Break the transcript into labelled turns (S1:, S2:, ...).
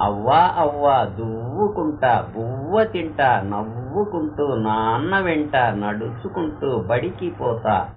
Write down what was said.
S1: అవ్వా అవ్వా దువ్వుకుంటా బువ్వ తింటా నవ్వుకుంటూ నాన్న వెంట నడుచుకుంటూ బడికి పోతా.